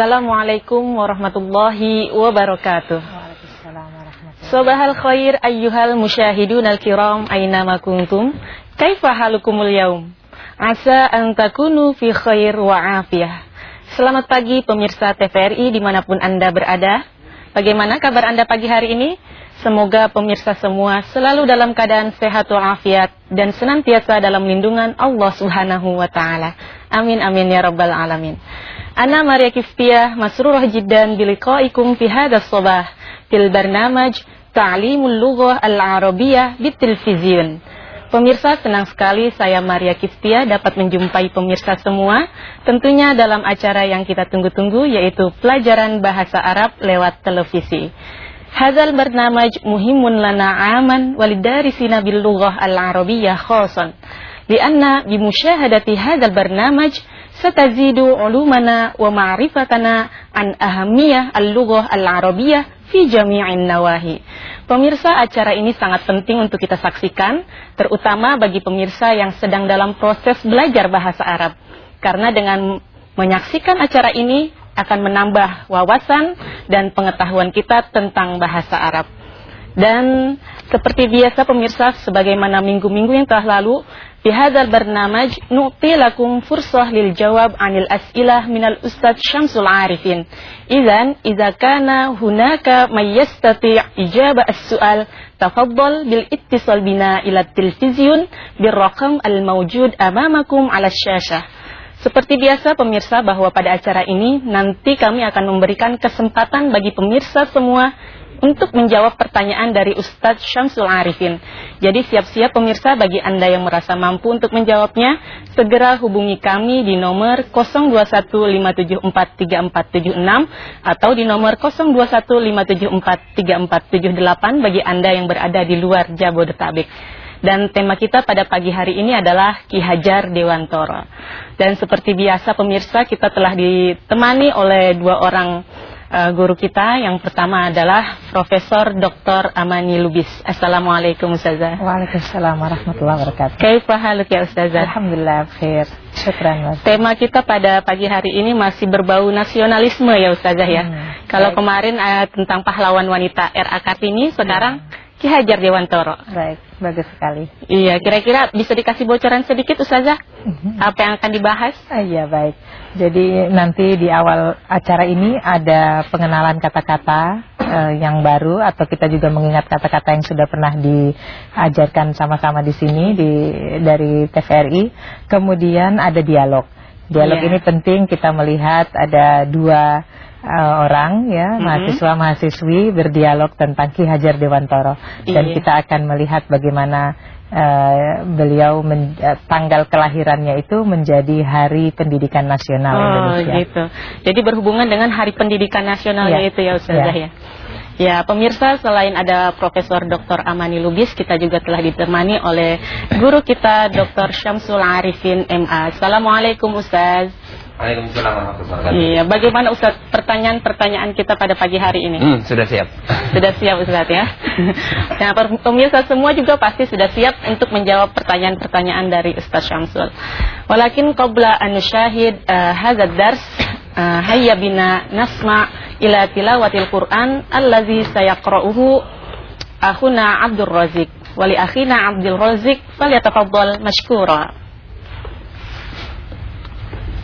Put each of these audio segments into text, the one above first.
Assalamualaikum warahmatullahi wabarakatuh. Sobahal khair ayyuhal musyahidun al-kiram aynama kuntum. Kaifa halukumul yaum? Asa an takunu fi khair wa afiyah. Selamat pagi pemirsa TVRI di mana pun Anda berada. Bagaimana kabar Anda pagi hari ini? Semoga pemirsa semua selalu dalam keadaan sehat walafiat dan senantiasa dalam lindungan Allah Subhanahu wa taala. Amin amin ya rabbal alamin. Ana Maria Kiftiah masrurah jiddan biliqaikum fi hadzal sabah fil barnamaj Ta'limul Lughah Al-Arabiyyah bitilvizyon. Pemirsa senang sekali saya Maria Kiftia dapat menjumpai pemirsa semua tentunya dalam acara yang kita tunggu-tunggu yaitu pelajaran bahasa Arab lewat televisi. Hadzal barnamaj muhimun lana aman walidarisina bil lughah al-arabiyyah khasan. Lianna bimusyahadati hadzal barnamaj satazidu ulumana wa ma'rifatana an ahamiyah al-lughah al-arabiyyah fi jami'in nawahi. Pemirsa acara ini sangat penting untuk kita saksikan, terutama bagi pemirsa yang sedang dalam proses belajar bahasa Arab. Karena dengan menyaksikan acara ini akan menambah wawasan dan pengetahuan kita tentang bahasa Arab. Dan seperti biasa pemirsa, sebagaimana minggu-minggu yang telah lalu, di hadzal barnamaj nu'ti lakum fursah lil jawab anil as'ilah minal Ustaz Syamsul Arifin. Idzan idza kana hunaka may yastati' ijaba as-su'al tafaddal bil ittisal bina ila televizyun bir raqam al mawjud amamakum 'ala syashah. Seperti biasa pemirsa bahwa pada acara ini nanti kami akan memberikan kesempatan bagi pemirsa semua untuk menjawab pertanyaan dari Ustadz Syamsul Arifin. Jadi siap-siap pemirsa bagi Anda yang merasa mampu untuk menjawabnya, segera hubungi kami di nomor 0215743476 atau di nomor 0215743478 bagi Anda yang berada di luar Jabodetabek. Dan tema kita pada pagi hari ini adalah Ki Hajar Dewantoro. Dan seperti biasa pemirsa kita telah ditemani oleh dua orang uh, guru kita. Yang pertama adalah Profesor Dr. Amani Lubis. Assalamualaikum Ustazah. Waalaikumsalam warahmatullahi wabarakatuh. Kaifa haluk ya Ustazah? Alhamdulillah khair. Syukran Mas. Tema kita pada pagi hari ini masih berbau nasionalisme ya Ustazah ya. Hmm, Kalau baik. kemarin uh, tentang pahlawan wanita RA Kartini, sekarang Ki Hajar Dewantoro. Baik, bagus sekali. Iya, kira-kira bisa dikasih bocoran sedikit Ustazah? Apa yang akan dibahas? Ah, Iya baik. Jadi nanti di awal acara ini ada pengenalan kata-kata eh, yang baru atau kita juga mengingat kata-kata yang sudah pernah diajarkan sama-sama di sini di dari TVRI. Kemudian ada dialog. Dialog Iya. ini penting kita melihat ada dua eh, orang ya Mhm. mahasiswa mahasiswi berdialog tentang Ki Hajar Dewantoro dan Iya. kita akan melihat bagaimana eh, beliau men- eh, tanggal kelahirannya itu menjadi Hari Pendidikan Nasional Oh Indonesia. gitu. Jadi berhubungan dengan Hari Pendidikan Nasional Iya. itu ya Ustazah Iya. ya. Ya pemirsa selain ada Profesor Dr. Amani Lubis kita juga telah ditemani oleh guru kita Dr. Syamsul Arifin MA. Assalamualaikum Ustaz. Waalaikumsalam warahmatullahi wabarakatuh. Iya, bagaimana Ustaz pertanyaan-pertanyaan kita pada pagi hari ini? Hmm, sudah siap. Sudah siap Ustaz ya. Nah, pemirsa semua juga pasti sudah siap untuk menjawab pertanyaan-pertanyaan dari Ustaz Syamsul. Walakin qabla an nusyahid uh, hadzal dars uh, hayya bina nasma ila tilawatil Quran allazi sayaqra'uhu akhuna Abdul Razik wa li akhina Abdul Razik falyatafaddal mashkura.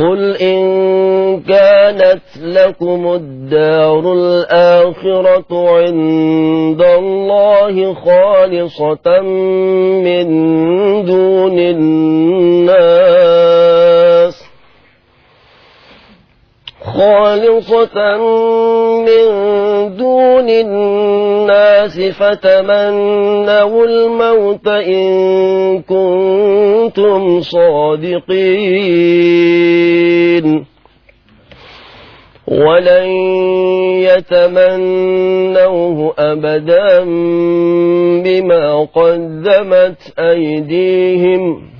قل إن كانت لكم الدار الآخرة عند الله خالصة من دون الناس خالصة من دون الناس فتمنوا الموت إن كنتم صادقين. ولن يتمنوه أبدا بما قدمت أيديهم.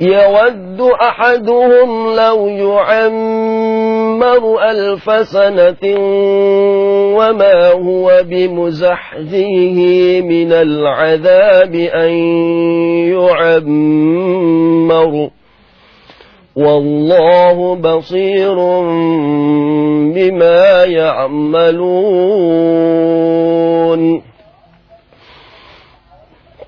يود أحدهم لو يعمر ألف سنة وما هو بمزحزه من العذاب أن يعمر. والله بصير بما يعملون.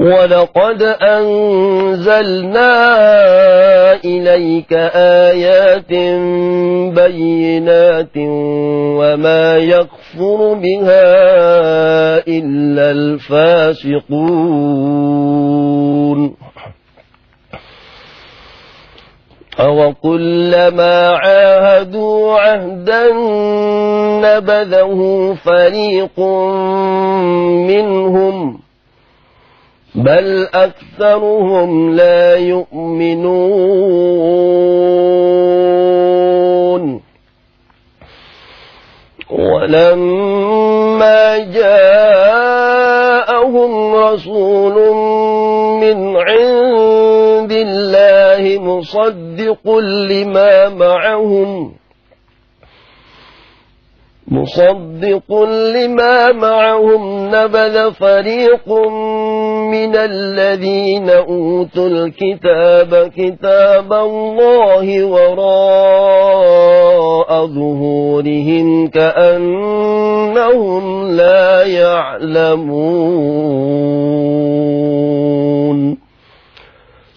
ولقد أنزلنا إليك آيات بينات وما يكفر بها إلا الفاسقون أو كلما عاهدوا عهدا نبذه فريق منهم بل أكثرهم لا يؤمنون. ولما جاءهم رسول من عند الله مصدق لما معهم مصدق لما معهم نبذ فريق من الذين أوتوا الكتاب كتاب الله وراء ظهورهم كأنهم لا يعلمون.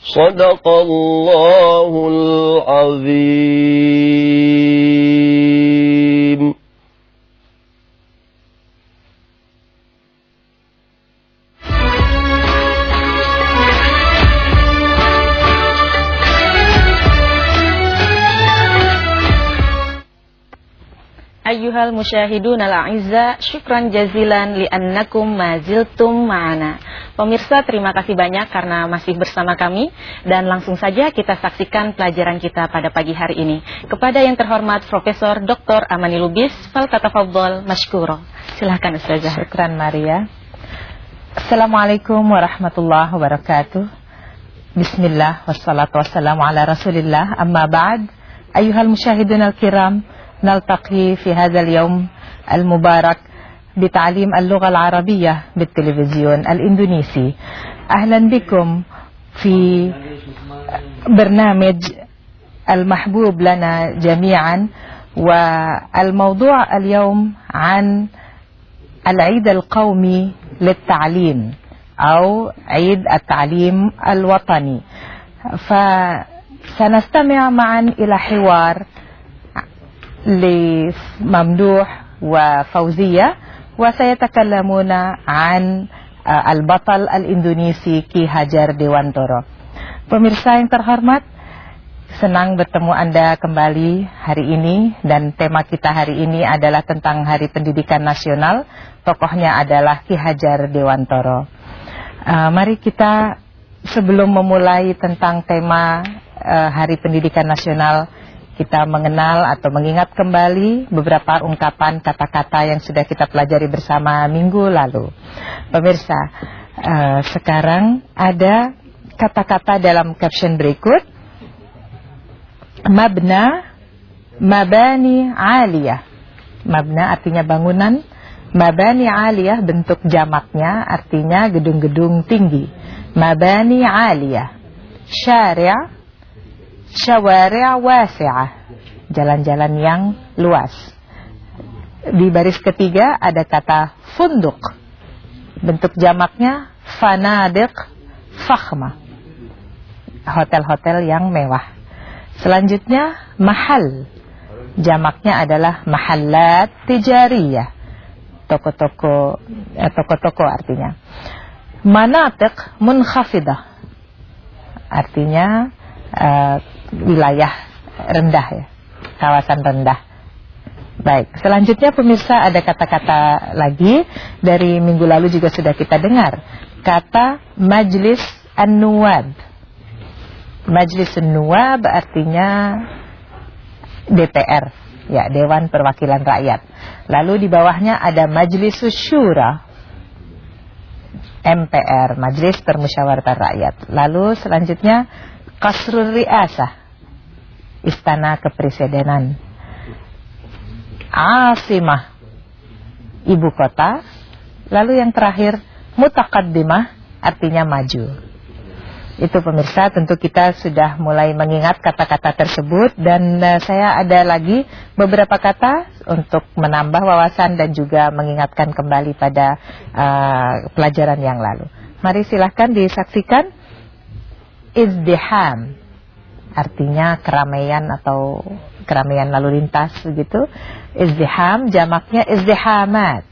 صدق الله العظيم. Ayyuhal musyahidun al-a'izza, syukran jazilan li'annakum maziltum ma'ana. Pemirsa, terima kasih banyak karena masih bersama kami dan langsung saja kita saksikan pelajaran kita pada pagi hari ini. Kepada yang terhormat Profesor Dr. Amani Lubis, fal tatafadhal mashkuro. Silahkan Ustazah. Syukran Maria. Assalamualaikum warahmatullahi wabarakatuh. Bismillah wassalatu wassalamu ala Rasulillah. Amma ba'd. Ayyuhal musyahidun al-kiram. نلتقي في هذا اليوم المبارك بتعليم اللغة العربية بالتلفزيون الإندونيسي. أهلا بكم في برنامج المحبوب لنا جميعا والموضوع اليوم عن العيد القومي للتعليم أو عيد التعليم الوطني. فسنستمع معا إلى حوار لممدوح وفوزية وسيتكلمون عن البطل الإندونيسي Ki Hajar Dewantoro. Pemirsa yang terhormat, senang bertemu Anda kembali hari ini dan tema kita hari ini adalah tentang Hari Pendidikan Nasional. Tokohnya adalah Ki Hajar Dewantoro. Uh, mari kita sebelum memulai tentang tema uh, Hari Pendidikan Nasional kita mengenal atau mengingat kembali beberapa ungkapan kata-kata yang sudah kita pelajari bersama minggu lalu. Pemirsa, Uh, sekarang ada kata-kata dalam caption berikut. Mabna, mabani aliyah. Mabna artinya bangunan. Mabani aliyah bentuk jamaknya artinya gedung-gedung tinggi. Mabani aliyah. Syari' syawari' wasi'ah. Jalan-jalan yang luas. Di baris ketiga ada kata funduk. Bentuk jamaknya fanadik fakhma. Hotel-hotel yang mewah. Selanjutnya mahal. Jamaknya adalah mahallat tijariyah. Toko-toko eh, toko-toko artinya. Manatik munkhafidah. Artinya uh, wilayah rendah ya. Kawasan rendah. Baik, selanjutnya pemirsa ada kata-kata lagi dari minggu lalu juga sudah kita dengar. Kata majlis an-nuwab. Majlis an-nuwab artinya DPR, ya Dewan Perwakilan Rakyat. Lalu di bawahnya ada majlis syura. MPR, Majlis Permusyawaratan Rakyat. Lalu selanjutnya Kasrul Riasah, Istana Kepresidenan. Asimah ibu kota. Lalu yang terakhir mutaqaddimah artinya maju. Itu pemirsa tentu kita sudah mulai mengingat kata-kata tersebut. Dan uh, saya ada lagi beberapa kata untuk menambah wawasan dan juga mengingatkan kembali pada uh, pelajaran yang lalu. Mari silahkan disaksikan. Izdiham artinya keramaian atau keramaian lalu lintas begitu. Izdiham jamaknya izdihamat.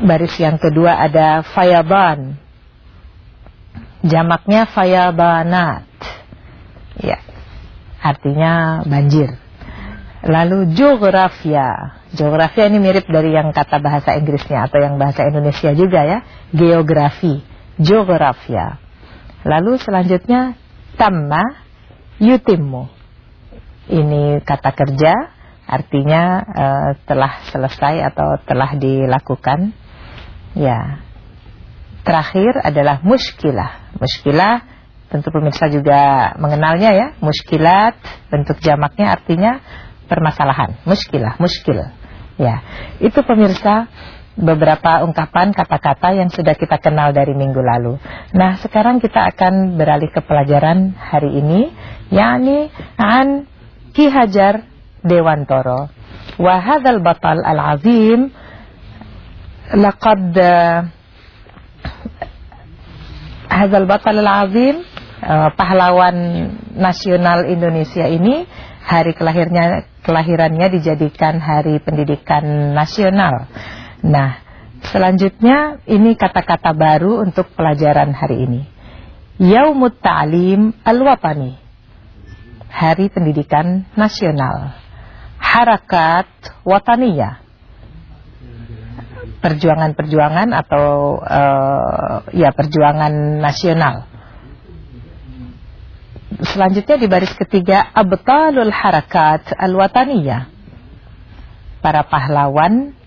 Baris yang kedua ada fayaban. Jamaknya fayabanat. Ya. Artinya banjir. Lalu geografia. Geografia ini mirip dari yang kata bahasa Inggrisnya atau yang bahasa Indonesia juga ya. Geografi. Geografia. Lalu selanjutnya tamma yutimmu. Ini kata kerja artinya uh, telah selesai atau telah dilakukan. Ya. Terakhir adalah muskilah muskilah tentu pemirsa juga mengenalnya ya. Muskilat bentuk jamaknya artinya permasalahan. Muskilah muskil ya. Itu pemirsa beberapa ungkapan kata-kata yang sudah kita kenal dari minggu lalu. Nah, sekarang kita akan beralih ke pelajaran hari ini, yakni an Ki Hajar Dewantoro. Wa hadzal batal al-azim laqad hadzal batal al-azim uh, pahlawan nasional Indonesia ini hari kelahirnya kelahirannya dijadikan hari pendidikan nasional. Nah, selanjutnya ini kata-kata baru untuk pelajaran hari ini. Yaumut Ta'lim Al-Watani Hari Pendidikan Nasional. Harakat Watania Perjuangan-perjuangan atau uh, ya perjuangan nasional. Selanjutnya di baris ketiga Abtalul Harakat Al-Wataniyah. Para pahlawan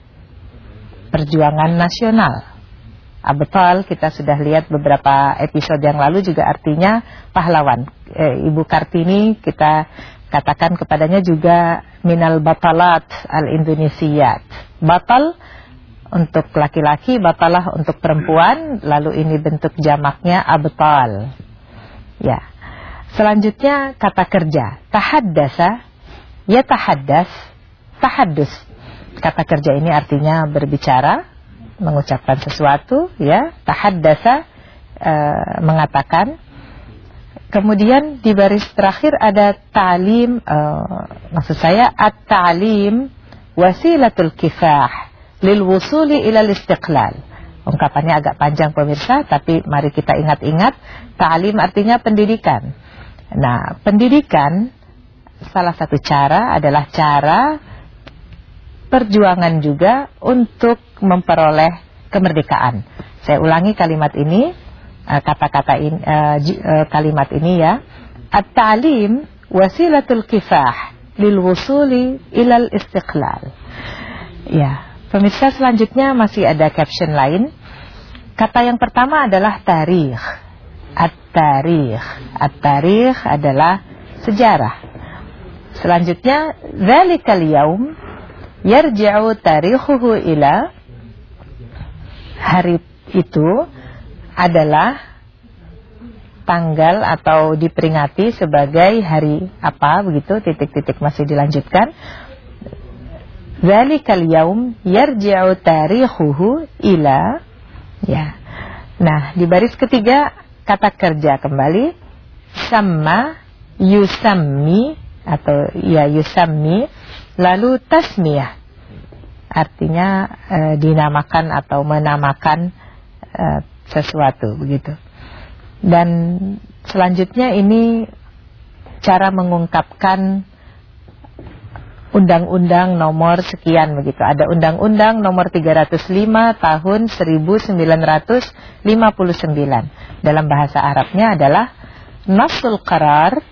perjuangan nasional Abtal kita sudah lihat beberapa episode yang lalu juga artinya pahlawan. E, Ibu Kartini kita katakan kepadanya juga minal batalat al-Indonesiat. Batal untuk laki-laki, batalah untuk perempuan, lalu ini bentuk jamaknya abtal. Ya. Selanjutnya kata kerja, tahaddasa, ya tahaddas, tahaddus. Kata kerja ini artinya berbicara, mengucapkan sesuatu ya tahaddasa uh, mengatakan. Kemudian di baris terakhir ada ta'lim uh, maksud saya at-ta'lim wasilatul kifah lil wusuli ila istiqlal. Ungkapannya agak panjang pemirsa tapi mari kita ingat-ingat. Ta'lim artinya pendidikan. Nah pendidikan salah satu cara adalah cara perjuangan juga untuk memperoleh kemerdekaan. Saya ulangi kalimat ini, eh, kata-kata ini, uh, uh, kalimat ini ya. At-ta'lim wasilatul kifah lil wusuli ilal istiqlal. Ya, pemirsa selanjutnya masih ada caption lain. Kata yang pertama adalah tarikh. At-tarikh. At-tarikh adalah sejarah. Selanjutnya, zalikal yaum yarji'u tarikhuhu ila hari itu adalah tanggal atau diperingati sebagai hari apa begitu titik-titik masih dilanjutkan Zalikal yaum yarji'u tarikhuhu ila ya. Nah, di baris ketiga kata kerja kembali sama yusammi atau ya yusammi lalu tasmiyah artinya e, dinamakan atau menamakan e, sesuatu begitu. Dan selanjutnya ini cara mengungkapkan undang-undang nomor sekian begitu. Ada undang-undang nomor 305 tahun 1959. Dalam bahasa Arabnya adalah Nasul Qarar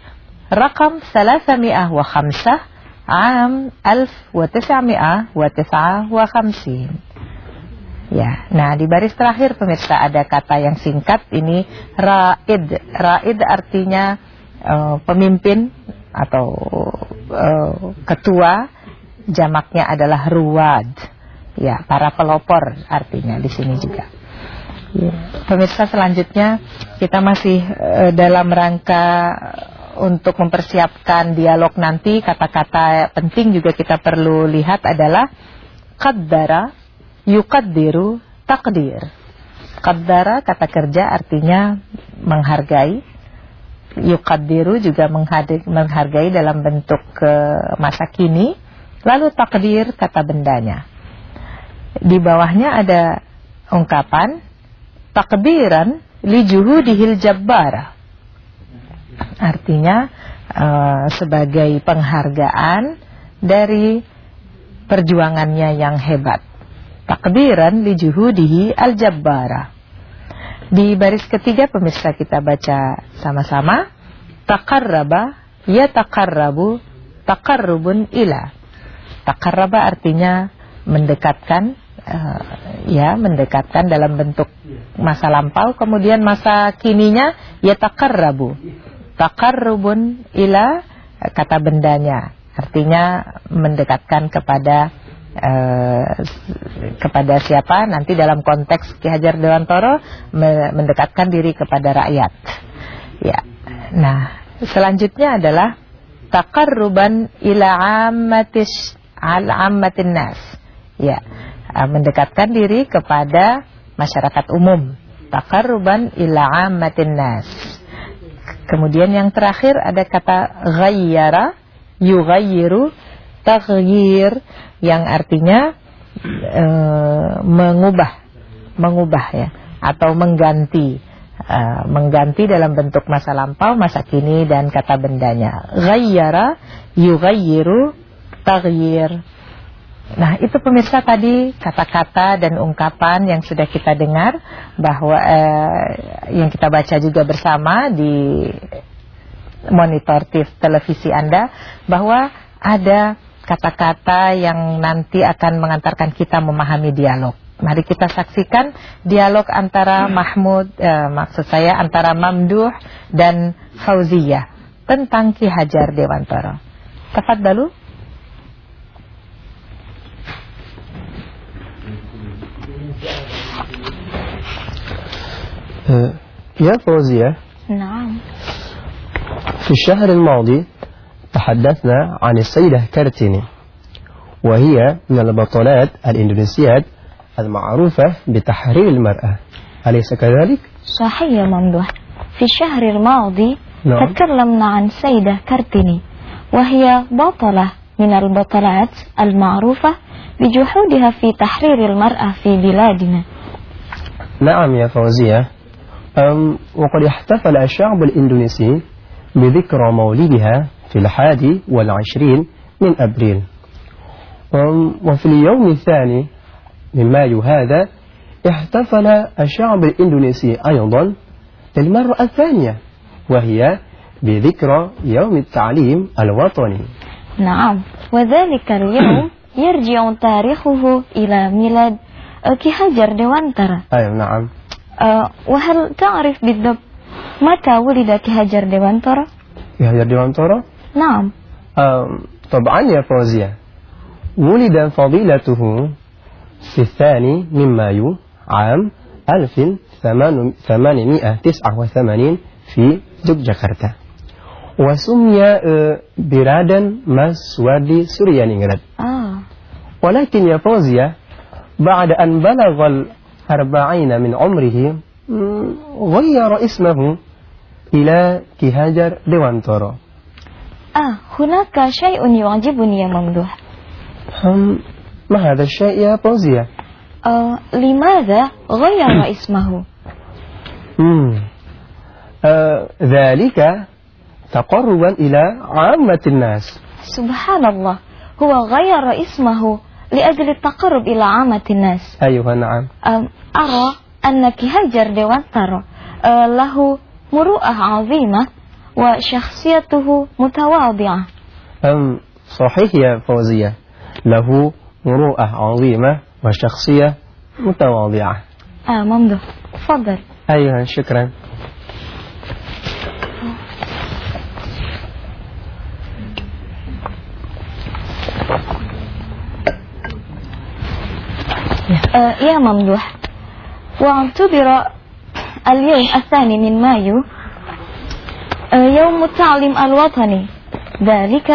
Rakam 305 Am 1959. Ya, nah di baris terakhir pemirsa ada kata yang singkat ini raid. Raid artinya uh, pemimpin atau uh, ketua jamaknya adalah ruwad. Ya, para pelopor artinya di sini juga. Ya. Pemirsa selanjutnya kita masih uh, dalam rangka untuk mempersiapkan dialog nanti kata-kata penting juga kita perlu lihat adalah qaddara yukaddiru takdir. Qaddara kata kerja artinya menghargai yukadiru juga menghargai dalam bentuk ke masa kini. Lalu takdir kata bendanya. Di bawahnya ada ungkapan takdiran li juhudihil jabbara. Artinya uh, sebagai penghargaan dari perjuangannya yang hebat. Takdiran li juhudihi al-jabbara. Di baris ketiga pemirsa kita baca sama-sama. Takarraba ya takarrabu takarrubun ila. Takarraba artinya mendekatkan uh, ya mendekatkan dalam bentuk masa lampau kemudian masa kininya ya takarrabu. Takarrubun ila kata bendanya artinya mendekatkan kepada Eh, kepada siapa nanti dalam konteks Ki Hajar Dewantoro mendekatkan diri kepada rakyat. Ya. Nah, selanjutnya adalah takarruban ila ammatis al ammatin nas. Ya. Eh, mendekatkan diri kepada masyarakat umum. Takarruban ila ammatin nas. Kemudian yang terakhir ada kata ghayyara yughayyiru taghyir yang artinya e, mengubah mengubah ya atau mengganti e, mengganti dalam bentuk masa lampau, masa kini dan kata bendanya. Ghayyara yughayyiru taghyir. Nah, itu pemirsa tadi kata-kata dan ungkapan yang sudah kita dengar bahwa eh, yang kita baca juga bersama di monitor televisi Anda bahwa ada kata-kata yang nanti akan mengantarkan kita memahami dialog. Mari kita saksikan dialog antara Mahmud, eh, maksud saya antara Mamduh dan Fauziyah tentang Ki Hajar Dewantara. dulu. يا فوزية. نعم. في الشهر الماضي تحدثنا عن السيدة كارتيني وهي من البطلات الإندونيسيات المعروفة بتحرير المرأة. أليس كذلك؟ صحيح يا ممدوح. في الشهر الماضي نعم. تكلمنا عن سيدة كارتيني وهي بطلة من البطلات المعروفة بجهودها في تحرير المرأة في بلادنا. نعم يا فوزية. وقد احتفل الشعب الإندونيسي بذكرى مولدها في الحادي والعشرين من أبريل. وفي اليوم الثاني من مايو هذا احتفل الشعب الإندونيسي أيضا للمرة الثانية وهي بذكرى يوم التعليم الوطني. نعم وذلك اليوم يرجع تاريخه إلى ميلاد كي هاجر Dewantara أي نعم. وهل تعرف بالضبط متى ولد كي هجر ديوانتورو؟ كي هجر ديوانتورو؟ نعم طبعا يا فوزية ولد فضيلته في الثاني من مايو عام 1889 في جوجاكرتا وسمي برادا مسودي سوريانينغراد آه. ولكن يا فوزية بعد أن بلغ الأربعين من عمره غير اسمه إلى كهاجر ديوانتورو آه هناك شيء يعجبني يا ممدوح ما هذا الشيء يا فوزية؟ آه لماذا غير اسمه؟ آه ذلك تقربا إلى عامة الناس سبحان الله هو غير اسمه لأجل التقرب إلى عامة الناس. أيوة نعم. أرى أن كهجر دوانتر آه له مروءة عظيمة وشخصيته متواضعة. أم صحيح يا فوزية. له مروءة عظيمة وشخصية متواضعة. آه ممدوح. تفضل. أيها شكرا. يا ممدوح. واعتبر اليوم الثاني من مايو يوم التعليم الوطني. ذلك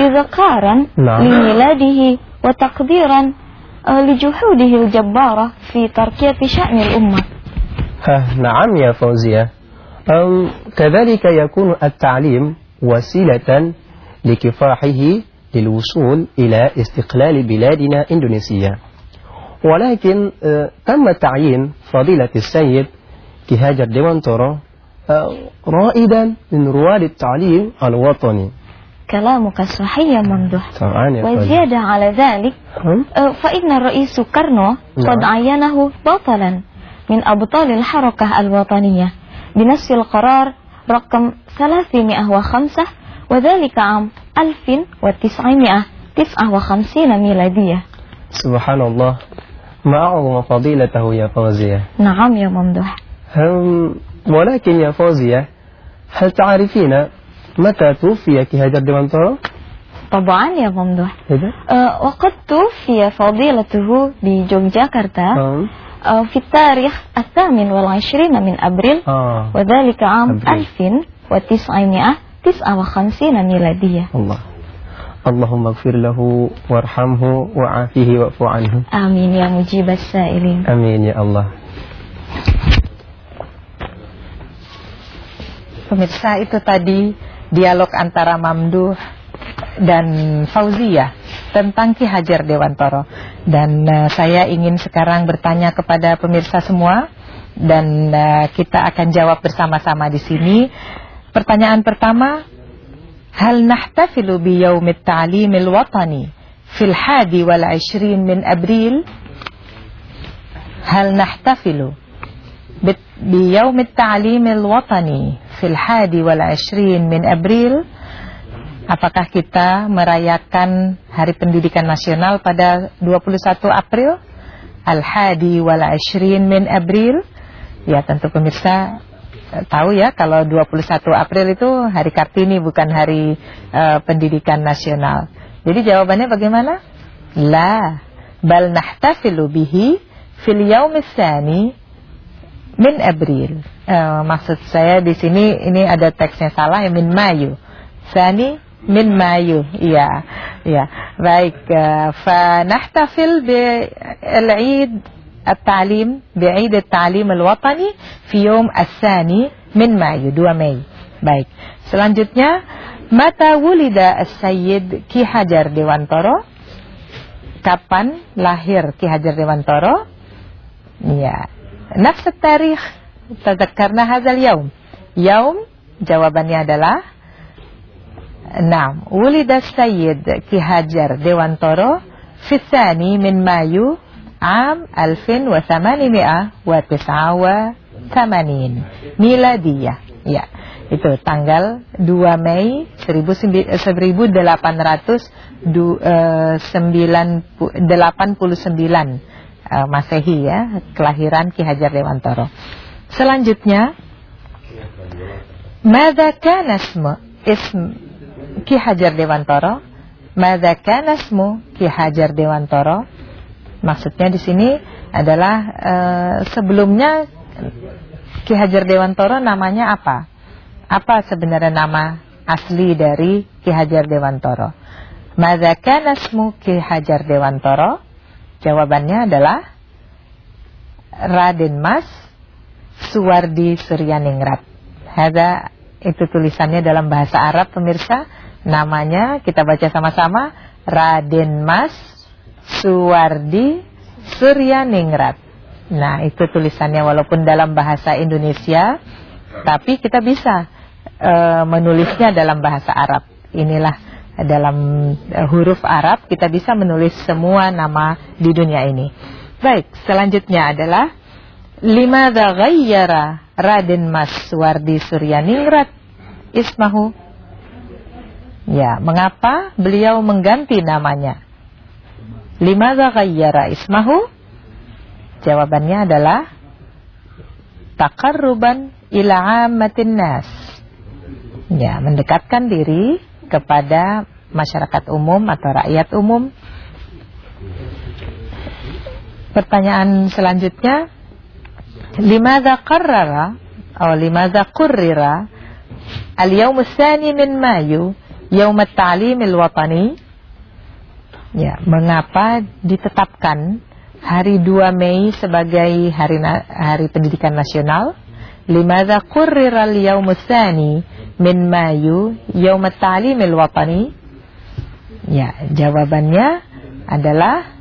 إذكارا نعم. لميلاده وتقديرا لجهوده الجبارة في تركية شأن الأمة. نعم يا فوزية. كذلك يكون التعليم وسيلة لكفاحه للوصول إلى استقلال بلادنا إندونيسيا. ولكن تم تعيين فضيلة السيد كهاجر ديوانتورو رائدا من رواد التعليم الوطني. كلامك صحيح ممدوح وزيادة على ذلك. فإن الرئيس كارنو قد عينه بطلا من أبطال الحركة الوطنية بنفس القرار رقم 305 وذلك عام 1959 ميلادية. سبحان الله. ما أعظم فضيلته يا فوزية نعم يا ممدوح ولكن يا فوزية هل تعرفين متى توفي كهجر ديوانتورو؟ طبعا يا ممدوح؟ أه وقد توفي فضيلته بجوجاكرتا آه. أه في التاريخ الثامن والعشرين من أبريل آه. وذلك عام أبريل. 1959 ميلادية الله Allahumma gfir lahu warhamhu wa'afihi wa'fu anhu. Amin ya mujibas sa'ilin. Amin ya Allah. Pemirsa itu tadi dialog antara Mamduh dan Fauzia tentang Ki Hajar Dewantoro. Dan uh, saya ingin sekarang bertanya kepada pemirsa semua dan uh, kita akan jawab bersama-sama di sini. Pertanyaan pertama, hal nahtafilu bi yaumit ta'limil watani fil hadi wal 20 min Abril? Hal nahtafilu بيوم التعليم الوطني في الحادي والعشرين من April Apakah kita merayakan Hari Pendidikan Nasional pada 21 April? Al-Hadi wal Ashrin min April? Ya tentu pemirsa tahu ya kalau 21 April itu hari Kartini bukan hari uh, pendidikan nasional. Jadi jawabannya bagaimana? La bal nahtafilu bihi fil yaumis tsani min April. Uh, maksud saya di sini ini ada teksnya salah ya min Mayu. Tsani min Mayu. Iya. iya. Baik, uh, fa nahtafil bil Eid التعليم بعيد التعليم الوطني في يوم الثاني من مايو 2 Mei. Baik. Selanjutnya Mata wulida As-Sayyid Ki Hajar Dewantoro? Kapan lahir Ki Hajar Dewantoro? Ya. Nafs tarikh tadakkarna hadzal yaum. Yaum jawabannya adalah Naam, wulida Sayyid Ki Hajar Dewantoro fi tsani min Mayu am 1889 miladiyah. Ya, itu tanggal 2 Mei 1889 Masehi ya, kelahiran Ki Hajar Dewantoro. Selanjutnya Mada kana ism Ki Hajar Dewantoro? Mada kana Ki Hajar Dewantoro? Maksudnya di sini adalah uh, sebelumnya Ki Hajar Dewantoro namanya apa? Apa sebenarnya nama asli dari Ki Hajar Dewantoro? Mada kana ismu Ki Hajar Dewantoro? Jawabannya adalah Raden Mas Suwardi Suryaningrat. Ada itu tulisannya dalam bahasa Arab pemirsa. Namanya kita baca sama-sama Raden Mas Suwardi Suryaningrat. Nah, itu tulisannya walaupun dalam bahasa Indonesia, tapi kita bisa e, menulisnya dalam bahasa Arab. Inilah dalam e, huruf Arab kita bisa menulis semua nama di dunia ini. Baik, selanjutnya adalah lima ghayyara Raden Mas Suwardi Suryaningrat ismahu? Ya, mengapa beliau mengganti namanya? Limadza ghayyara ismahu? Jawabannya adalah takarruban ila ammatin nas. Ya, mendekatkan diri kepada masyarakat umum atau rakyat umum. Pertanyaan selanjutnya, limadza qarrara atau limadza qurrira Al-yawm min Mayu, yaum at-ta'lim al-watani. Ya, mengapa ditetapkan hari 2 Mei sebagai hari hari pendidikan nasional? Limadza qurrira al-yawm tsani min Mayu, yaum at-ta'lim al-watani? Ya, jawabannya adalah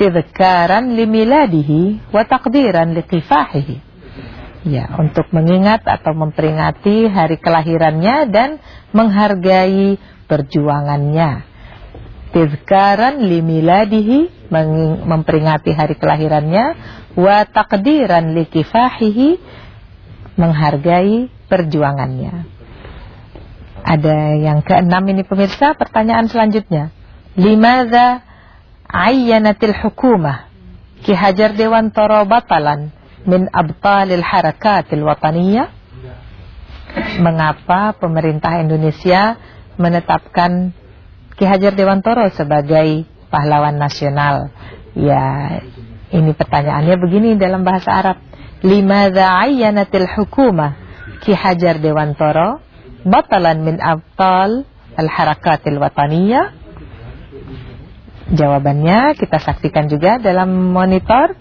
tadhkaran limiladihi wa taqdiran liqifahihi. Ya, untuk mengingat atau memperingati hari kelahirannya dan menghargai perjuangannya. Tizkaran limiladihi memperingati hari kelahirannya wa takdiran likifahihi menghargai perjuangannya. Ada yang keenam ini pemirsa, pertanyaan selanjutnya. Limadha ayyanatil hukumah Ki Hajar Dewantoro batalan min abtalil harakatil wataniyah mengapa pemerintah Indonesia menetapkan Ki Hajar Dewantoro sebagai pahlawan nasional ya ini pertanyaannya begini dalam bahasa Arab limadza ayyanatil hukumah Ki Hajar Dewantoro batalan min abtal al harakatil wataniyah Jawabannya kita saksikan juga dalam monitor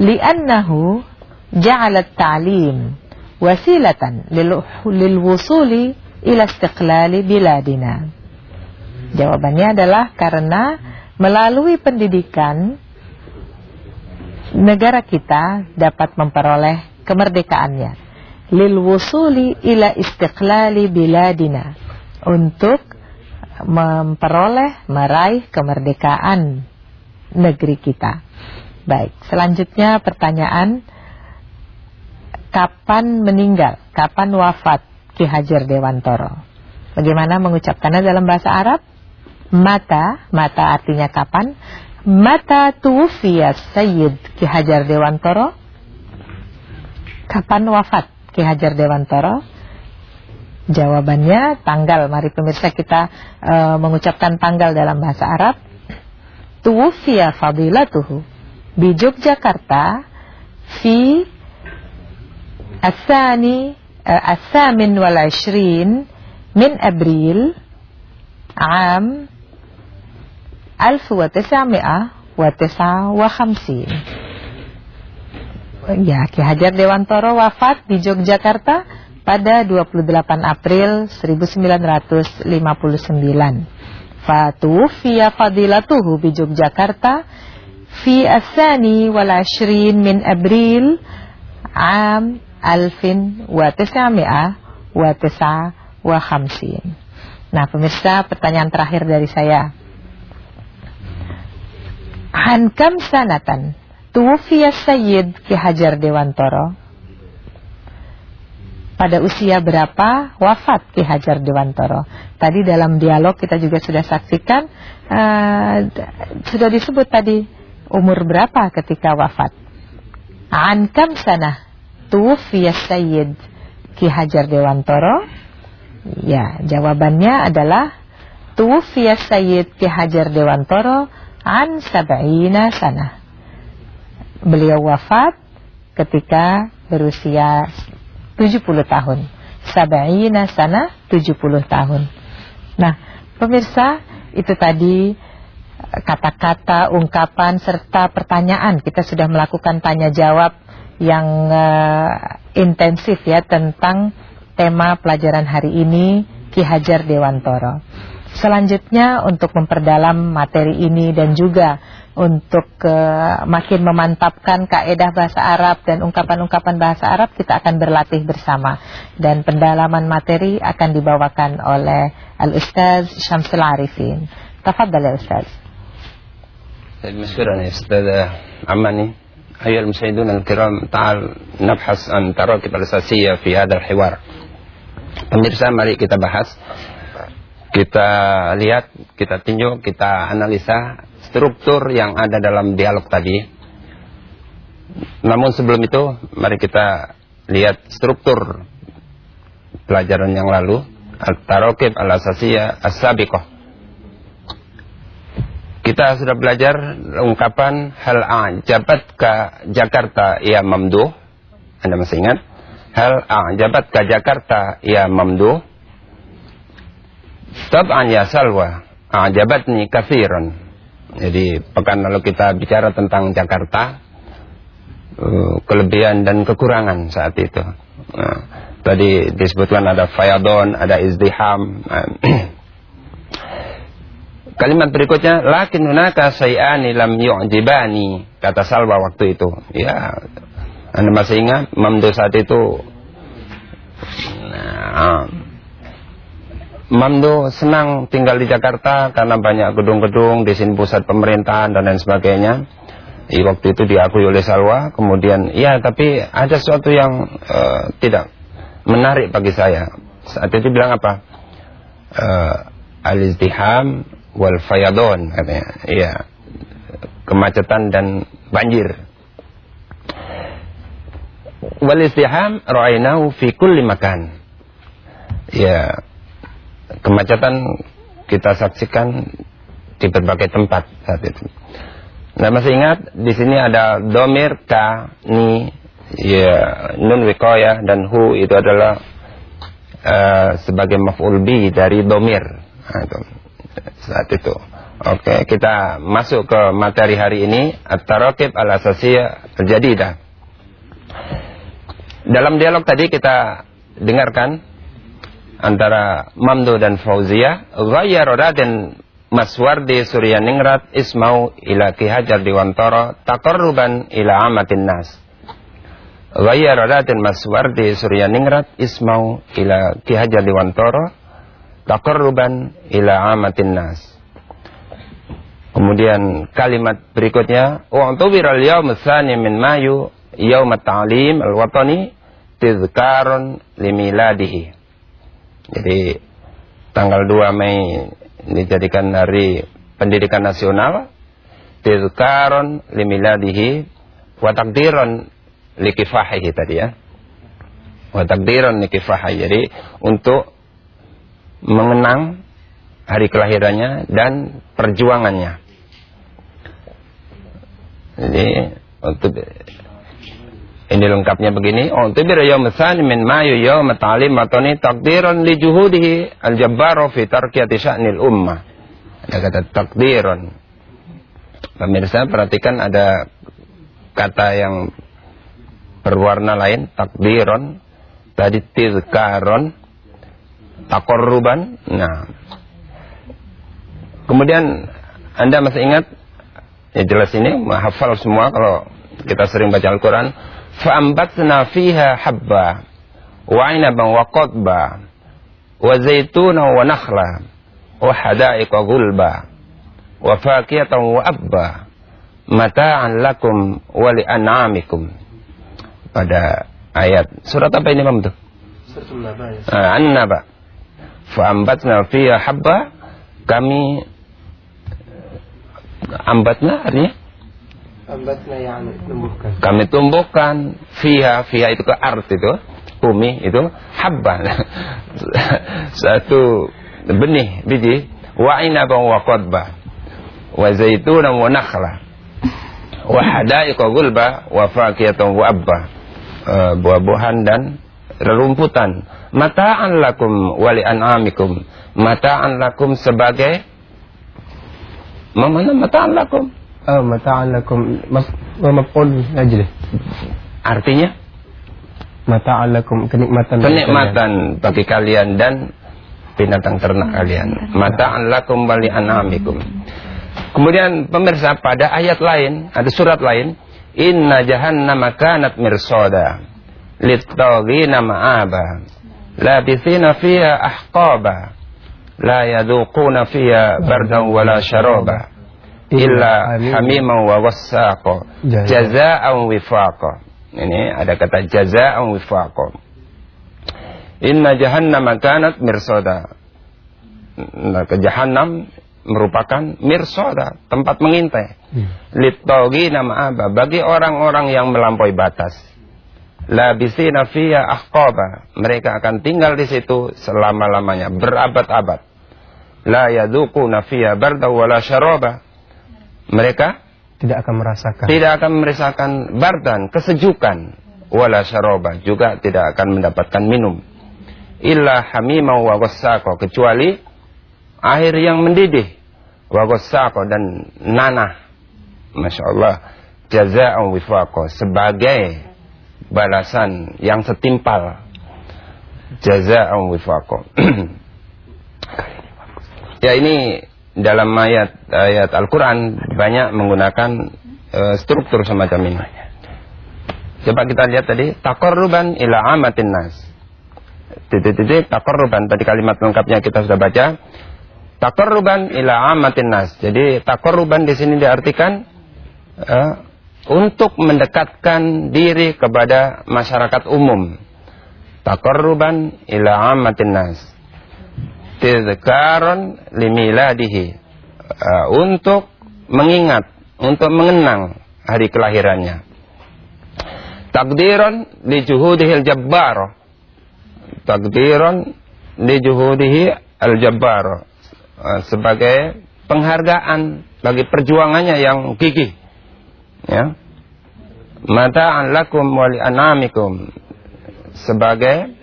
li'annahu ja'alat ta'lim wasilatan lil wusuli ila istiqlali biladina. Jawabannya adalah karena melalui pendidikan negara kita dapat memperoleh kemerdekaannya lil wusuli ila istiqlali biladina untuk memperoleh meraih kemerdekaan negeri kita. Baik, selanjutnya pertanyaan kapan meninggal, kapan wafat Ki Hajar Dewantoro? Bagaimana mengucapkannya dalam bahasa Arab? Mata, mata artinya kapan? Mata tuwfiya Sayyid Ki Hajar Dewantoro? Kapan wafat Ki Hajar Dewantoro? Jawabannya tanggal. Mari pemirsa kita e, mengucapkan tanggal dalam bahasa Arab. Tuwfiya fadilatuhu bi Yogyakarta fi asani e, asamin wal 20 min abril am 1959 Ya, Ki Hajar Dewantoro wafat di Yogyakarta pada 28 April 1959 Fatu fiya fadilatuhu di Yogyakarta Fi asani wal ashrin min April Am alfin wa tesamia wa tesa wa khamsin. Nah pemirsa pertanyaan terakhir dari saya. Hankam sanatan Tuwfiya Sayyid Ki Hajar Dewantoro pada usia berapa wafat Ki Hajar Dewantoro. Tadi dalam dialog kita juga sudah saksikan uh, sudah disebut tadi umur berapa ketika wafat? An kam sanah tuwfiya Sayyid Ki Hajar Dewantoro? Ya, jawabannya adalah tuwfiya Sayyid Ki Hajar Dewantoro an sab'ina sana. Beliau wafat ketika berusia 70 tahun. Sab'ina sana 70 tahun. Nah, pemirsa, itu tadi kata-kata, ungkapan serta pertanyaan. Kita sudah melakukan tanya jawab yang uh, intensif ya tentang tema pelajaran hari ini Ki Hajar Dewantoro. Selanjutnya untuk memperdalam materi ini dan juga untuk uh, makin memantapkan kaedah bahasa Arab dan ungkapan-ungkapan bahasa Arab kita akan berlatih bersama dan pendalaman materi akan dibawakan oleh Al-Ustaz Syamsul Arifin. Tafadhal ya Ustaz. مشكورا يا أستاذ عماني أيها المشاهدون الكرام تعال نبحث عن تراكب الأساسية في هذا الحوار Pemirsa mari kita bahas kita lihat, kita tinjau, kita analisa struktur yang ada dalam dialog tadi Namun sebelum itu mari kita lihat struktur pelajaran yang lalu Al-Tarakib Al-Asasiyah As-Sabiqah kita sudah belajar ungkapan hal ajabat ke Jakarta ya mamduh. Anda masih ingat? Hal ajabat ke Jakarta ya mamduh. Tab'an ya salwa ajabatni kafiran. Jadi pekan lalu kita bicara tentang Jakarta uh, kelebihan dan kekurangan saat itu. Nah, tadi disebutkan ada fayadon, ada izdiham. Kalimat berikutnya, lakin hunaka sayani lam yu'jibani, kata Salwa waktu itu. Ya, Anda masih ingat Mamdo saat itu nah, Mamdo senang tinggal di Jakarta karena banyak gedung-gedung di sini pusat pemerintahan dan lain sebagainya. I, waktu itu diakui oleh Salwa, kemudian ya tapi ada sesuatu yang uh, tidak menarik bagi saya. Saat itu bilang apa? Uh, Al-izdiham wal fayadon katanya. Iya. Kemacetan dan banjir. Wal istiham ra'ainahu fi kulli makan. Ya. Kemacetan kita saksikan di berbagai tempat saat itu. Nah masih ingat di sini ada domir ka ni ya nun wikoya dan hu itu adalah uh, sebagai maf'ul bi dari domir. Nah, itu saat itu. Oke, kita masuk ke materi hari ini At-Tarakib al-Asasiyah al-Jadidah. Dalam dialog tadi kita dengarkan antara Mamdu dan Fauzia, ghayyara Raden Maswardi Suryaningrat ismau ila Ki Hajar Diwantara taqarruban ila amatin nas. Ghayyara Raden Maswardi Suryaningrat ismau ila Ki Hajar Diwantara taqarruban ila amatin nas. Kemudian kalimat berikutnya, "U'tubir al-yawm tsani min Mayu yaum at-ta'lim al-watani tizkarun limiladihi." Jadi tanggal 2 Mei dijadikan hari pendidikan nasional tizkarun limiladihi wa takdiran likifahihi tadi ya. Wa takdiran likifahihi. Jadi untuk mengenang hari kelahirannya dan perjuangannya. Jadi untuk ini lengkapnya begini. Untuk yaum tsani min mayu yaum ta'lim matani takdiran li juhudihi al-jabbaru fi tarkiyati sya'nil ummah. Ada kata takdiran. Pemirsa perhatikan ada kata yang berwarna lain takdiran tadi tizkaron takorruban. Nah. Kemudian Anda masih ingat ya jelas ini menghafal semua kalau kita sering baca Al-Qur'an, wa zaituna wa nakhla wa hada'iqa gulba wa fakiyatan wa abba mata'an lakum wa li'an'amikum pada ayat surat apa ini Mam tuh? Surat. Ya. An-Naba fa'ambatna fiha habba kami ambatna artinya Kami tumbuhkan fiha, fiha itu ke art itu, bumi itu habban. Satu benih biji wa inaban wa qadba wa zaitunan wa nakhla wa hadaiqa gulba wa fakiyatan wa abba. Eh, buah-buahan dan rerumputan. Mata'an lakum wali an'amikum. Mata'an lakum sebagai mana mata'an lakum mata'an lakum. Maf'ul ajlih. artinya? Mata'an lakum kenikmatan. kenikmatan bagi kalian dan binatang ternak kalian. Mata'an lakum wali an'amikum. Kemudian pemirsa pada ayat lain ada surat lain inna jahannama kanat mirsada littaghina ma'aba. Labithina fiha ahqaba. La yaduquna fiha bardan wala syaraba illa hamiman wa wassaqa jazaa'an wifaqa ini ada kata jazaa'an wifaqa Inna jahannam kanat mirsada. Nah, ke jahannam merupakan mirsada, tempat mengintai. Littogi nama apa? Bagi orang-orang yang melampaui batas. Labisina fiya ahqaba. Mereka akan tinggal di situ selama-lamanya, berabad-abad. La yaduquna fiya barda wala syaraba. Mereka Tidak akan merasakan. tidak akan merasakan bardan, kesejukan, wala syaraba, juga tidak akan mendapatkan minum. Illa hamimah wa kecuali air yang mendidih, wa dan nanah. Masya Allah, wifaqo, sebagai balasan yang setimpal. Jaza'an wifaqo. ya ini dalam ayat ayat Al-Quran banyak menggunakan eh, struktur semacam ini. Coba kita lihat tadi takorruban ila amatin nas. Titik-titik takorruban tadi kalimat lengkapnya kita sudah baca. Takorruban ila amatin nas. Jadi takorruban di sini diartikan eh, untuk mendekatkan diri kepada masyarakat umum. Takorruban ila amatin nas tizkaron limiladihi uh, untuk mengingat untuk mengenang hari kelahirannya. Takdiron li juhudihil jabbar takdiron li juhudihi al jabbar uh, sebagai penghargaan bagi perjuangannya yang gigih. Ya. Mata'an lakum wa li anamikum. Sebagai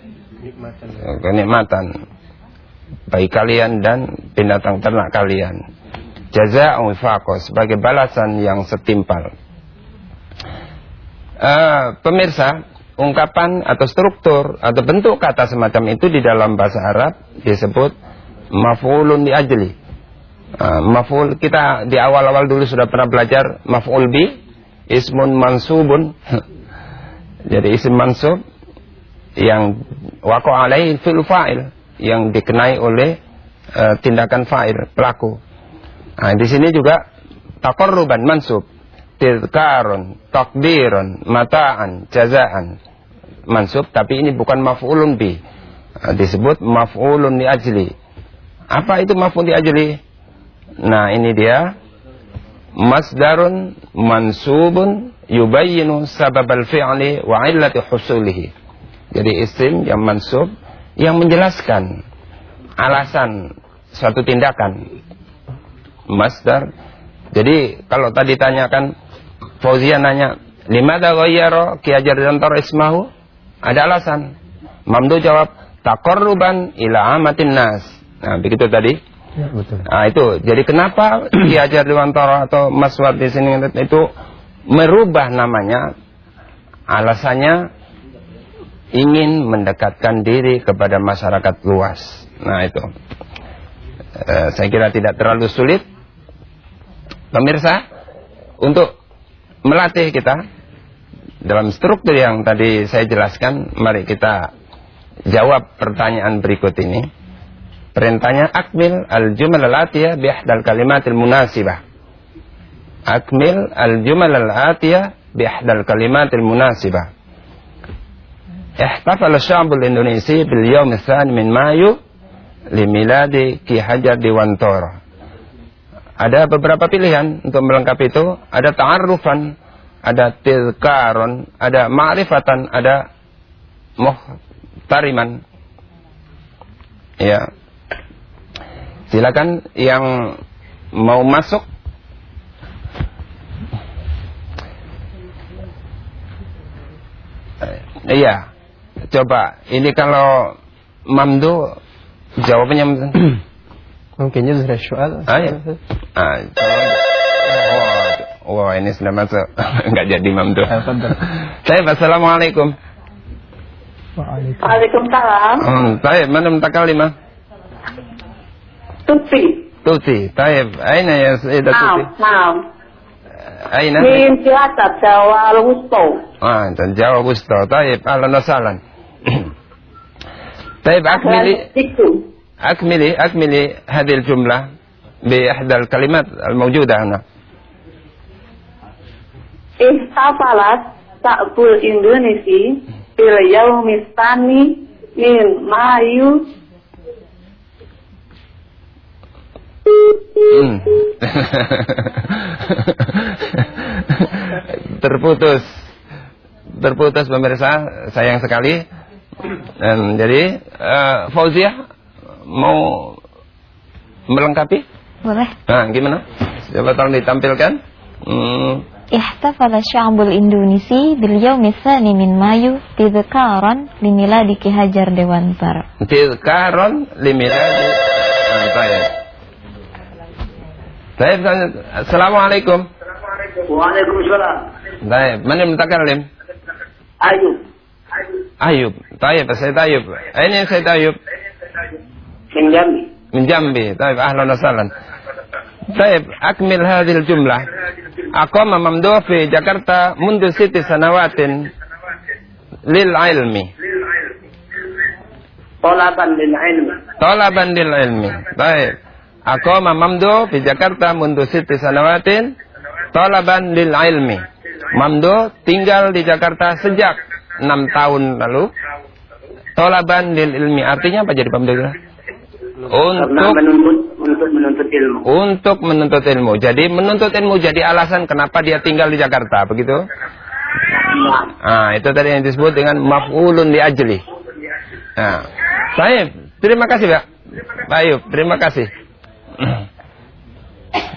kenikmatan bagi kalian dan binatang ternak kalian. Jaza'un wifaqo sebagai balasan yang setimpal. Uh, pemirsa, ungkapan atau struktur atau bentuk kata semacam itu di dalam bahasa Arab disebut maf'ulun di ajli. Uh, maf'ul kita di awal-awal dulu sudah pernah belajar maf'ul bi ismun mansubun. Jadi isim mansub yang waqa alaihi fil fa'il yang dikenai oleh uh, tindakan fa'il pelaku. Nah, di sini juga taqarruban mansub, tizkarun, takdirun, mata'an, jazaan. Mansub tapi ini bukan maf'ulun bi. Uh, disebut maf'ulun li ajli. Apa itu maf'ul li ajli? Nah, ini dia masdarun mansubun yubayyinu sababal fi'li wa illati husulihi. Jadi isim yang mansub yang menjelaskan alasan suatu tindakan masdar. Jadi kalau tadi tanyakan Fauzia nanya, "Limada ghayyara Ki Hajar Dantara ismahu?" Ada alasan. Mamdu jawab, "Taqarruban ila amatin nas." Nah, begitu tadi. Ya, betul. Nah, itu. Jadi kenapa Ki Hajar Dewantara atau Mas Wad di sini itu merubah namanya? Alasannya ingin mendekatkan diri kepada masyarakat luas. Nah itu, e, saya kira tidak terlalu sulit, pemirsa, untuk melatih kita dalam struktur yang tadi saya jelaskan. Mari kita jawab pertanyaan berikut ini. Perintahnya akmil al-jumal al-atiyah bihdal kalimatil munasibah. Akmil al-jumal al-atiyah bihdal kalimatil munasibah. احتفل الشعب الإندونيسي باليوم الثاني من مايو لميلاد كي حجر ديوانتورا ada beberapa pilihan untuk melengkapi itu. Ada ta'arrufan, ada tilkaron, ada ma'rifatan, ada muhtariman. Ya. Silakan yang mau masuk Iya. Coba, ini kalau mamdu jawabannya mungkinnya sudah soal. Ah, iya. ah, Wah, wow, ini sudah masuk. Enggak jadi mamdu. Saya Assalamualaikum. Waalaikumsalam. Hmm, saya mana minta? Tuti. Tuti. Taib. Aina ya sudah Tuti? Maaf. Eh, Aina? Min Cilacap, Jawa ah Ah, Jawa Wusto. Taib. Alan wasalan. طيب أكملي Siku. أكملي أكملي هذه الجملة بإحدى الكلمات الموجودة هنا Ihtafalat Sa'bul Indonesia Bil Yaumis Tani Min Mayu Hmm. Terputus. Terputus pemirsa, sayang sekali. dan jadi uh, Fauziah mau melengkapi? Boleh. Nah, gimana? Coba tolong ditampilkan. Hmm. Ihtafala Syambul Indonesi bil yaumi tsani min Mayu tidkaran limiladi Ki Hajar Dewantara. Tidkaran limila di. Nah, baik. Baik, Assalamualaikum. Waalaikumsalam. Baik, mana yang minta kalim? Ayu. Ayub. Tayyib, saya Taib. Ini saya Taib. Min Jambi. Min Jambi. Taib, ahlan wasalan. Taib, akmil hadil jumlah. aku mamduh fi Jakarta mundu siti sanawatin lil ilmi. Tolaban lil ilmi. Tolaban lil ilmi. Tayyib. Aku mamduh fi Jakarta mundu siti sanawatin tolaban lil ilmi. Mamdo tinggal di Jakarta sejak enam tahun lalu. Tolaban lil ilmi artinya apa jadi Mamdo? Untuk menuntut untuk menuntut ilmu untuk menuntut ilmu. Jadi menuntut ilmu jadi alasan kenapa dia tinggal di Jakarta, begitu? Ah, itu tadi yang disebut dengan maf'ulun li ajli. Nah, Saib, terima kasih, Pak. Ayub, terima kasih.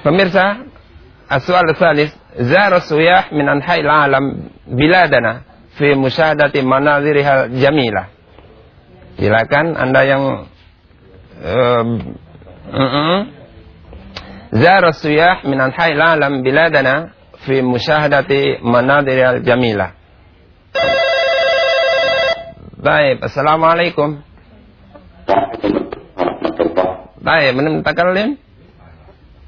Pemirsa, as-su'al salis, zara suyah min anha'il alam biladana fi musyadati manazirihal jamilah. Silakan Anda yang uh, uh -uh. Zara suyah min anhai alam biladana fi musyahadati manadiril jamilah. Baik, Assalamualaikum. Baik, minta kalim?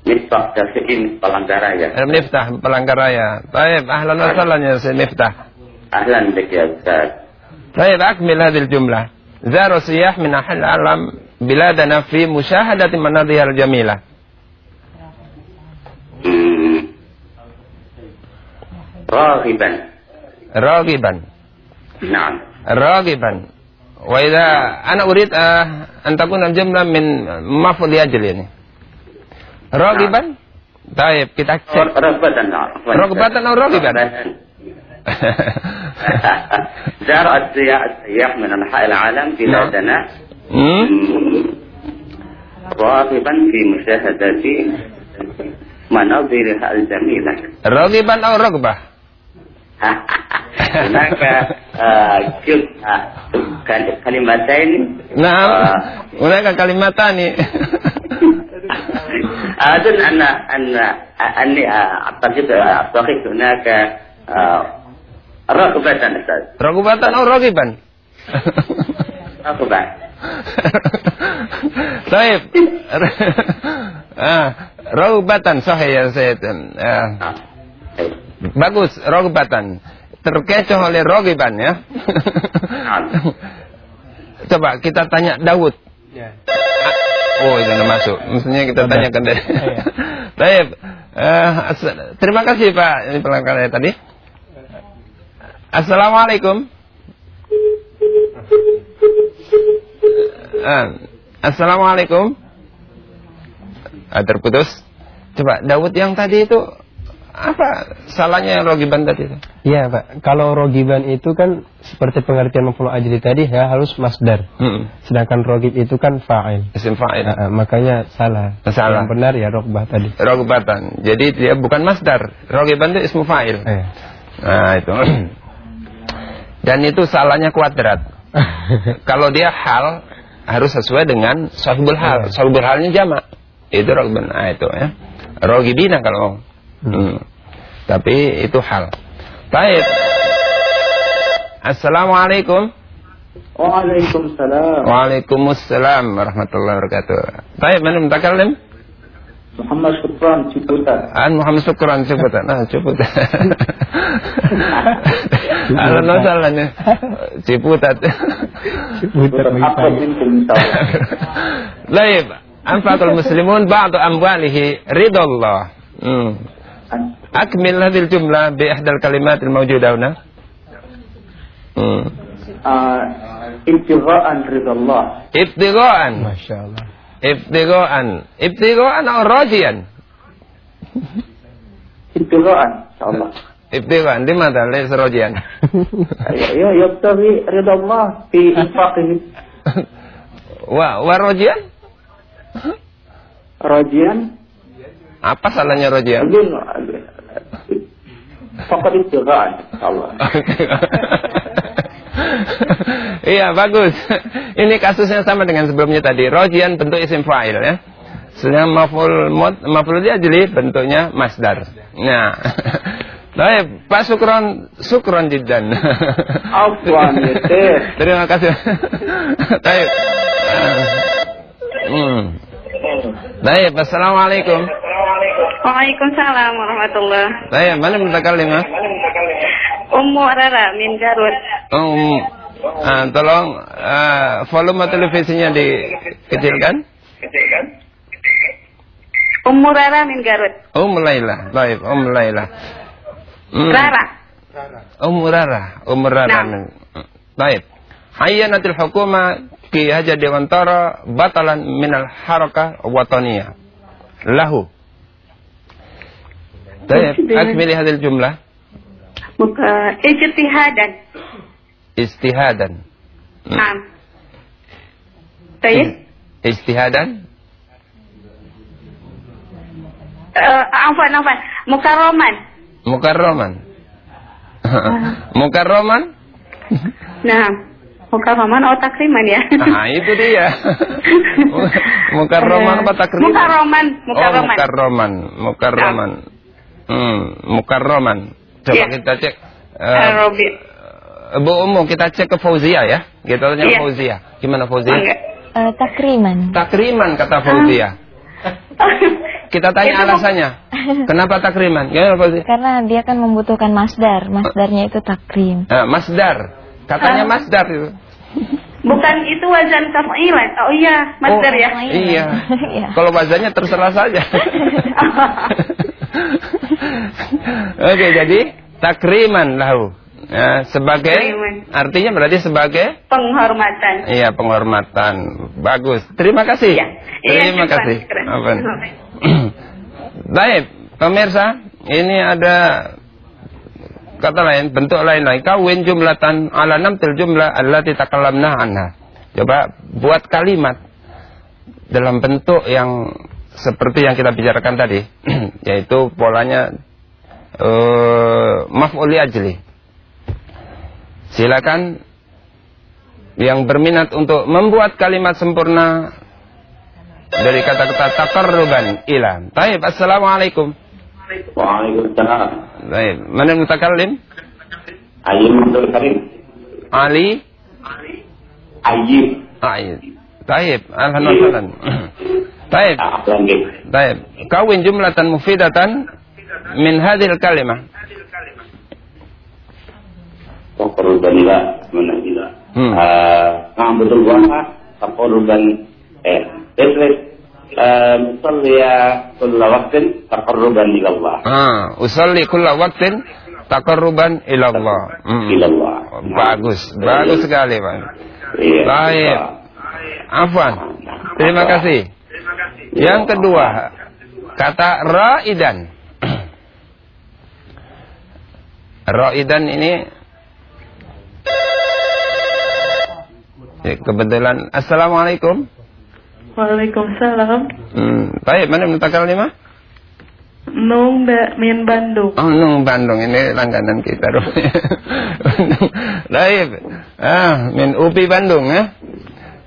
Miftah dari ini Palangkaraya. Eh, Miftah pelanggaraya Baik, ahlan wa sahlan ya Miftah. Ahlan bik ya Ustaz. طيب أكمل هذه الجملة زار السياح من أنحاء العالم بلادنا في مشاهدة مناظر الجميلة Hmm. Raghiban. راغبا Naam. راغبا وإذا أنا أريد آه، أن تكون الجملة من مفعول لأجل يعني راغبا طيب kita cek Ragbatan. Ragbatan atau ragiban? زار السياح السياح من أنحاء العالم بلادنا hmm? راغبا في مشاهدة مناظرها الجميلة راغبا أو رغبة هناك آه، جزء آه، كل- كلمتين نعم آه، هناك كلمتان أظن أن أن أني أعتقد أعتقد هناك Rokubatan Ustaz. Rokubatan atau oh, rokiban? Rokubat Baik. Ah, Rokubatan rokbatan ya ah. Ah, eh. Bagus, Rokubatan Terkecoh oleh rokiban ya. Coba kita tanya Dawud ya. Oh, itu udah masuk. maksudnya kita tanya ke dia. Terima kasih Pak ini pelanggan tadi. Assalamualaikum. Eh, Assalamualaikum. Ah, terputus. Coba Daud yang tadi itu apa salahnya yang rogiban tadi itu? Iya Pak, kalau rogiban itu kan seperti pengertian maf'ul ajli tadi ya harus masdar. Hmm. Sedangkan rogib itu kan fa'il. Isim fa'il. Ah, ah, makanya salah. Salah. Yang benar ya rogbah tadi. Rogibatan. Jadi dia bukan masdar. Rogiban itu ismu fa'il. Eh. Nah, itu. Dan itu salahnya kuadrat. Kalau dia hal harus sesuai dengan sahibul hal. Sahibul halnya jamak. Itu rogiban. Nah, itu ya. Rogibina kalau Hmm. Tapi itu hal. Baik. Assalamualaikum. Waalaikumsalam. Waalaikumsalam warahmatullahi wabarakatuh. Baik, mana mutakallim? Muhammad Syukran Ciputat. An Muhammad Syukran Ciputat. Nah, Ciputat. Sahlan ya. Ciputat. Ciputat insyaallah. Baik, anfaqul muslimun ba'du amwalihi ridallah. Hmm. Akmil hadhihi jumlah bi ihdal kalimat al-mawjudah huna. Hmm. Ah, Ibtigha'an ridallah. Ibtigha'an. Masya Allah. Ibtigha'an. Ibtigha'an atau rajian? Ibtigha'an insyaallah. Ibtigha'an di mana lain rajian? Ya, ya yabtaghi ridallah fi infaqihi. Wa wa rajian? Rajian Apa salahnya rajian? Again, Fakat ibtigha'an insyaallah. iya bagus. Ini kasusnya sama dengan sebelumnya tadi. Rojian bentuk isim fa'il ya. Sedangkan maf'ul mud maf'ul ajli bentuknya masdar. Nah. Baik, Pak Sukron, Sukron jiddan. Afwan ya. Terima kasih. Baik. Hmm. Baik, Assalamualaikum. Waalaikumsalam warahmatullah. Baik, mana mutakallimah? Ummu Rara min Garut. Um, ah, tolong ah, volume televisinya dikecilkan. Ummu Rara min Garut. Um Laila, baik, Um Laila. Hmm. Rara. Um Rara, Um Rara. Nah. Baik. Hayyanatil hukuma ki haja dewantara batalan minal harakah wataniyah. Lahu. Baik, akmili hadil jumlah Muka ijtihadan. Istihadan. Naam. Baik. Istihadan? Eh, afwan afwan. Mukarroman. Mukarraman. Mukarraman? Nah. Mukarroman oh takriman ya. Nah, itu dia. Mukarraman apa takriman? Mukarroman. Oh, Mukarroman. mukarraman. Mukarraman. Hmm, mukarraman. Coba Ya. kita cek. Eh, eh, Robi. Bu Umum, kita cek ke Fauzia ya. Kita tanya Iya. Fauzia. Gimana Fauzia? Eh, takriman. Takriman kata Fauzia. Kita tanya Itu alasannya. Kenapa takriman? Gimana Fauzia? Karena dia kan membutuhkan masdar. Masdarnya itu takrim. Eh, masdar. Katanya Ah. masdar itu. Bukan itu wazan taf'ilan. Oh iya, masdar Oh, ya. Iya. Iya. Kalau wazannya terserah saja. Oke, jadi takriman lahu. Ya, sebagai artinya berarti sebagai Penghormatan. iya penghormatan. Bagus. Terima kasih. Iya, Terima syukran, kasih. Apa? Baik, pemirsa, ini ada kata lain, bentuk lain lagi. Kawin jumlatan ala namtil jumlah allati takallamna anha. Coba buat kalimat dalam bentuk yang seperti yang kita bicarakan tadi, yaitu polanya uh, maf'uli ajli. Silakan yang berminat untuk membuat kalimat sempurna dari kata-kata takarruban ila. Baik, assalamualaikum. Waalaikumsalam. Baik, mana yang mutakallim? Abdul Karim. Ali Ayyib. Aid. Baik, alhamdulillah. Baik, bik. baik. Kawin jumlatan mufidatan min hadhil kalimah. Taqarruban ila mana ila. Hmm. Ah, na'budu Allah taqarruban eh terus eh musalli kulla waqtin taqarruban ila Allah. Ah, usalli kulla waqtin taqarruban ila Allah. Hmm. Ila Allah. Bagus, bagus sekali, Pak. Iya. Baik. Afwan. Terima kasih. Yang kedua, kata raidan. raidan ini Ya, kebetulan Assalamualaikum Waalaikumsalam. hmm, Baik, mana mentakal lima? Nung da, min Bandung. Oh, Nung Bandung ini langganan kita rupanya. Bandung. Baik. Ah, min UPI Bandung ya.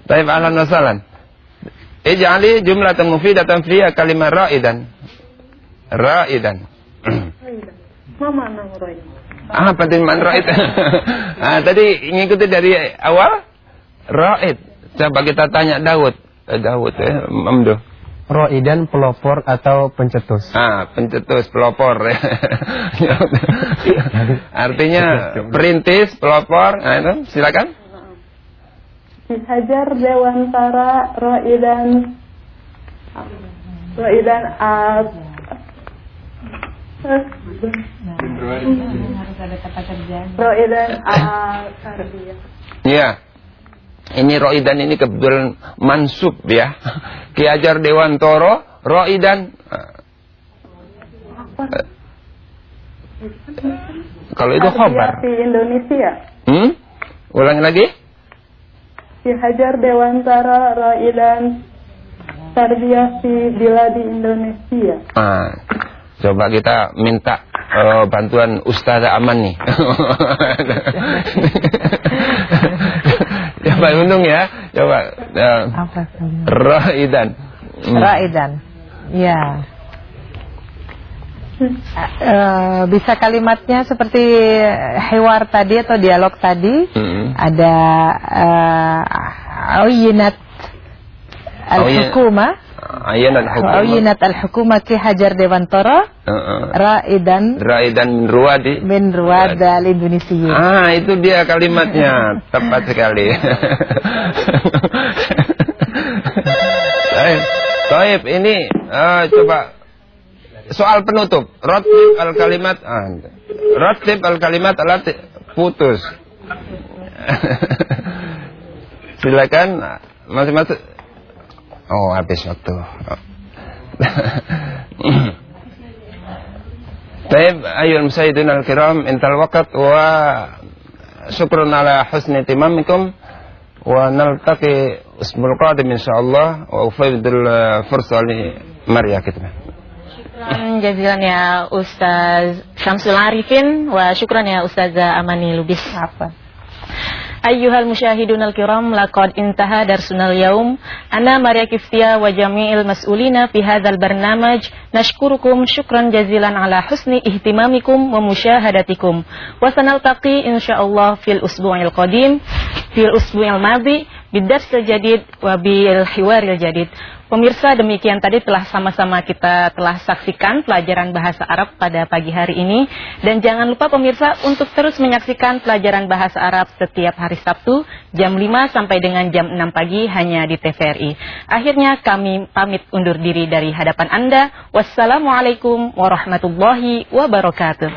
Baik, ahlan wa sahlan. Ij'ali jumlatan mufidatan fiha kalimah ra'idan. Ra'idan. Mama nang Roy. ah, penting man ra'id. ah, tadi ngikuti dari awal ra'id. Coba kita tanya Daud. Eh, Daud ya, Mamdo. Roidan pelopor atau pencetus. Ah, pencetus, pelopor. Artinya perintis, pelopor. Nah, itu silakan. Hajar Dewantara Roidan Roidan Al Roidan Al Iya. Ini Roidan ini kebetulan mansub ya. Ki Hajar Dewantoro, Roidan. Eh, Kalau itu khobar. di Indonesia. Hmm? Ulangi lagi. Ki Hajar Dewantara Roidan Tarbiyah fi Biladi Indonesia. Ah, coba kita minta eh, bantuan Ustazah Aman nih. coba untung ya. Coba. eh, Apa? Roidan. Hmm. Raidan. Ya. Eh, bisa kalimatnya seperti hewar tadi atau dialog tadi. Hmm. Ada uh, Uyinat Al-Hukuma Ayan al-hukum. Uyinat Al-Hukuma Ki Hajar Dewantara Heeh. Raidan Raidan min Ruwadi. bin Ruwad al-Indonesia Ah, itu dia kalimatnya. Tepat sekali. Baik. Baik, ini eh, coba soal penutup. Ratib al-kalimat ah, Ratib al-kalimat alati putus. Silakan masing-masing. Oh, habis waktu. طيب أيها المشاهدون الكرام انتهى الوقت وشكرا على حسن اهتمامكم ونلتقي الأسبوع القادم إن شاء الله وأفيد الفرصة لمريا كتبه Syukran jazilan ya Ustaz Syamsul Arifin wa syukran ya Ustazah Amani Lubis. apa Ayyuhal musyahidun al-kiram laqad intaha darsunal yaum. Ana Maria Kiftia wa jami'il mas'ulina fi hadzal barnamaj. Nashkurukum syukran jazilan ala husni ihtimamikum wa musyahadatikum. Wa sanaltaqi insyaallah fil usbu'il qadim fil usbu'il madhi bidars jadid wa bil hiwaril jadid Pemirsa demikian tadi telah sama-sama kita telah saksikan pelajaran bahasa Arab pada pagi hari ini dan jangan lupa pemirsa untuk terus menyaksikan pelajaran bahasa Arab setiap hari Sabtu jam 5 sampai dengan jam 6 pagi hanya di TVRI. Akhirnya kami pamit undur diri dari hadapan Anda. Wassalamualaikum warahmatullahi wabarakatuh.